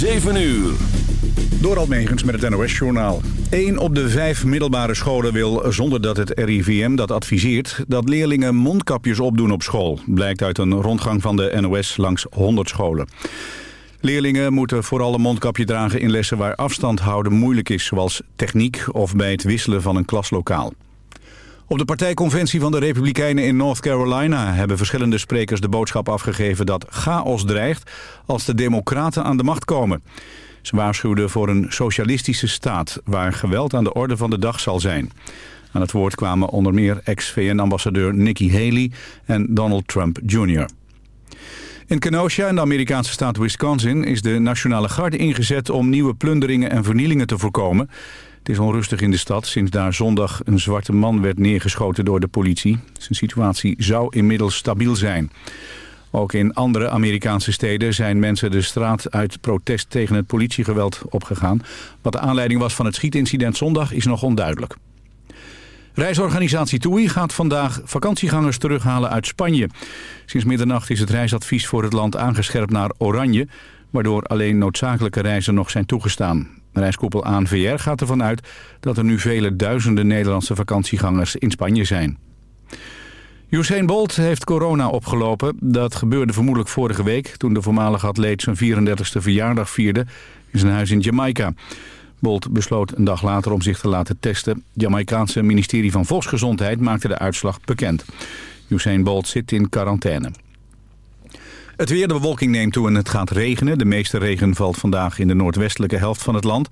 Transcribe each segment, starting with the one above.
7 uur. Door Almegens met het NOS-journaal. Eén op de vijf middelbare scholen wil, zonder dat het RIVM dat adviseert... dat leerlingen mondkapjes opdoen op school. Blijkt uit een rondgang van de NOS langs 100 scholen. Leerlingen moeten vooral een mondkapje dragen in lessen waar afstand houden moeilijk is... zoals techniek of bij het wisselen van een klaslokaal. Op de partijconventie van de Republikeinen in North Carolina... hebben verschillende sprekers de boodschap afgegeven dat chaos dreigt... als de democraten aan de macht komen. Ze waarschuwden voor een socialistische staat... waar geweld aan de orde van de dag zal zijn. Aan het woord kwamen onder meer ex-VN-ambassadeur Nikki Haley... en Donald Trump Jr. In Kenosha, in de Amerikaanse staat Wisconsin... is de Nationale Garde ingezet om nieuwe plunderingen en vernielingen te voorkomen... Het is onrustig in de stad sinds daar zondag een zwarte man werd neergeschoten door de politie. Zijn situatie zou inmiddels stabiel zijn. Ook in andere Amerikaanse steden zijn mensen de straat uit protest tegen het politiegeweld opgegaan. Wat de aanleiding was van het schietincident zondag is nog onduidelijk. Reisorganisatie TUI gaat vandaag vakantiegangers terughalen uit Spanje. Sinds middernacht is het reisadvies voor het land aangescherpt naar oranje... waardoor alleen noodzakelijke reizen nog zijn toegestaan. Reiskoepel ANVR gaat ervan uit dat er nu vele duizenden Nederlandse vakantiegangers in Spanje zijn. Usain Bolt heeft corona opgelopen. Dat gebeurde vermoedelijk vorige week toen de voormalige atleet zijn 34e verjaardag vierde in zijn huis in Jamaica. Bolt besloot een dag later om zich te laten testen. Het Jamaicaanse ministerie van Volksgezondheid maakte de uitslag bekend. Usain Bolt zit in quarantaine. Het weer, de bewolking neemt toe en het gaat regenen. De meeste regen valt vandaag in de noordwestelijke helft van het land.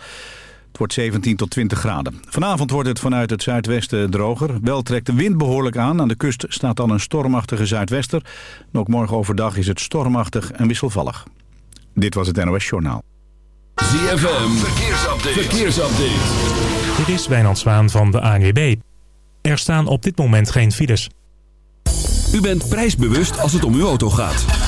Het wordt 17 tot 20 graden. Vanavond wordt het vanuit het zuidwesten droger. Wel trekt de wind behoorlijk aan. Aan de kust staat dan een stormachtige zuidwester. En ook morgen overdag is het stormachtig en wisselvallig. Dit was het NOS Journaal. ZFM, verkeersupdate. verkeersupdate. Dit is Wijnand Zwaan van de ANWB. Er staan op dit moment geen files. U bent prijsbewust als het om uw auto gaat.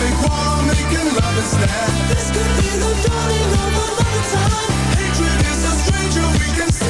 make war, making love instead. This could be the dawning of a lifetime. Hatred is a stranger we can see.